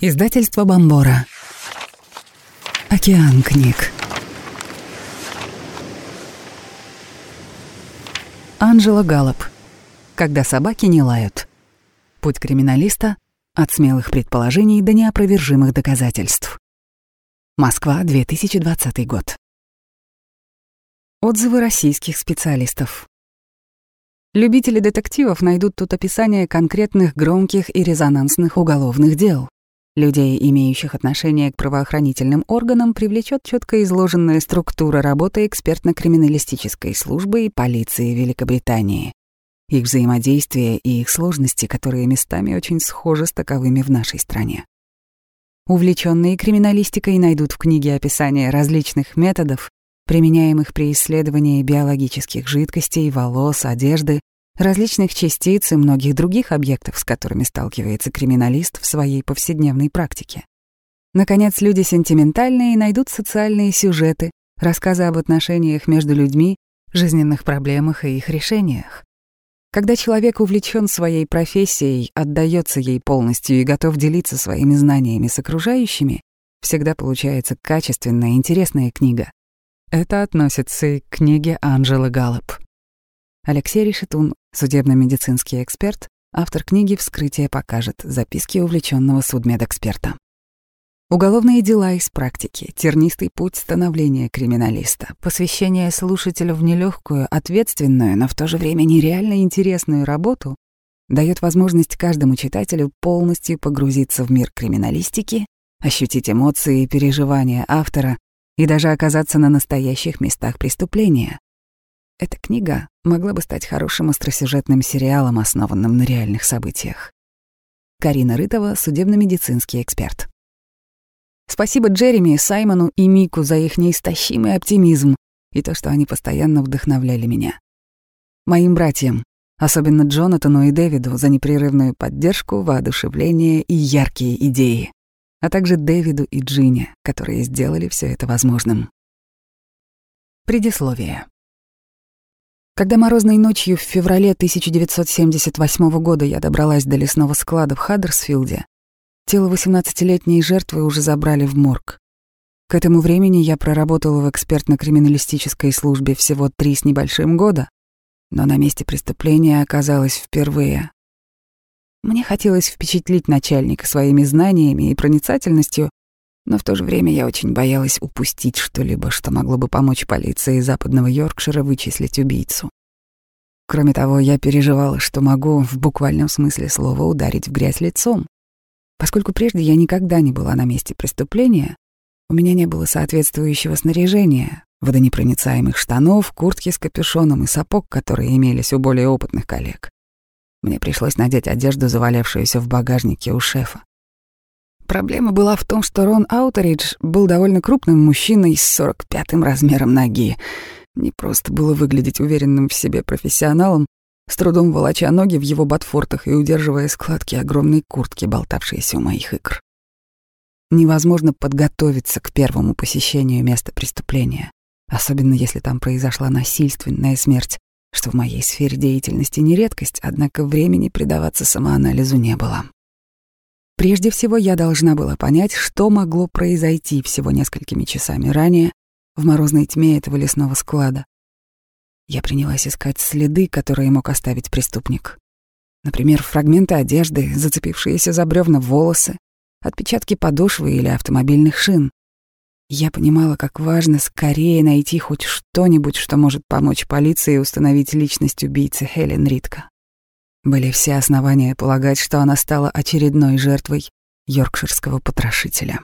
Издательство Бомбора. Океан книг. Анжела Галлоп. Когда собаки не лают. Путь криминалиста от смелых предположений до неопровержимых доказательств. Москва, 2020 год. Отзывы российских специалистов. Любители детективов найдут тут описание конкретных громких и резонансных уголовных дел. Людей, имеющих отношение к правоохранительным органам, привлечет четко изложенная структура работы экспертно-криминалистической службы и полиции Великобритании, их взаимодействие и их сложности, которые местами очень схожи с таковыми в нашей стране. Увлеченные криминалистикой найдут в книге описание различных методов, применяемых при исследовании биологических жидкостей, волос, одежды, различных частиц и многих других объектов, с которыми сталкивается криминалист в своей повседневной практике. Наконец, люди сентиментальные найдут социальные сюжеты, рассказы об отношениях между людьми, жизненных проблемах и их решениях. Когда человек увлечен своей профессией, отдается ей полностью и готов делиться своими знаниями с окружающими, всегда получается качественная, интересная книга. Это относится и к книге Анжелы Галлоп. Алексей Решетун, судебно-медицинский эксперт, автор книги «Вскрытие покажет. Записки увлеченного судмедэксперта». Уголовные дела из практики, тернистый путь становления криминалиста, посвящение слушателя в нелегкую, ответственную, но в то же время нереально интересную работу дает возможность каждому читателю полностью погрузиться в мир криминалистики, ощутить эмоции и переживания автора и даже оказаться на настоящих местах преступления, эта книга могла бы стать хорошим остросюжетным сериалом, основанным на реальных событиях. Карина Рытова, судебно-медицинский эксперт. Спасибо Джереми, Саймону и Мику за их неистощимый оптимизм и то, что они постоянно вдохновляли меня. Моим братьям, особенно Джонатану и Дэвиду, за непрерывную поддержку, воодушевление и яркие идеи, а также Дэвиду и Джине, которые сделали все это возможным. Предисловие. Когда морозной ночью в феврале 1978 года я добралась до лесного склада в Хаддерсфилде, тело 18-летней жертвы уже забрали в морг. К этому времени я проработала в экспертно-криминалистической службе всего три с небольшим года, но на месте преступления оказалась впервые. Мне хотелось впечатлить начальника своими знаниями и проницательностью, но в то же время я очень боялась упустить что-либо, что могло бы помочь полиции западного Йоркшира вычислить убийцу. Кроме того, я переживала, что могу в буквальном смысле слова ударить в грязь лицом. Поскольку прежде я никогда не была на месте преступления, у меня не было соответствующего снаряжения, водонепроницаемых штанов, куртки с капюшоном и сапог, которые имелись у более опытных коллег. Мне пришлось надеть одежду, завалявшуюся в багажнике у шефа. Проблема была в том, что Рон Аутеридж был довольно крупным мужчиной с 45-м размером ноги. Не просто было выглядеть уверенным в себе профессионалом, с трудом волоча ноги в его ботфортах и удерживая складки огромной куртки, болтавшиеся у моих икр. Невозможно подготовиться к первому посещению места преступления, особенно если там произошла насильственная смерть, что в моей сфере деятельности не редкость, однако времени предаваться самоанализу не было. Прежде всего, я должна была понять, что могло произойти всего несколькими часами ранее в морозной тьме этого лесного склада. Я принялась искать следы, которые мог оставить преступник. Например, фрагменты одежды, зацепившиеся за бревна волосы, отпечатки подошвы или автомобильных шин. Я понимала, как важно скорее найти хоть что-нибудь, что может помочь полиции установить личность убийцы Хелен Ритка. Были все основания полагать, что она стала очередной жертвой йоркширского потрошителя.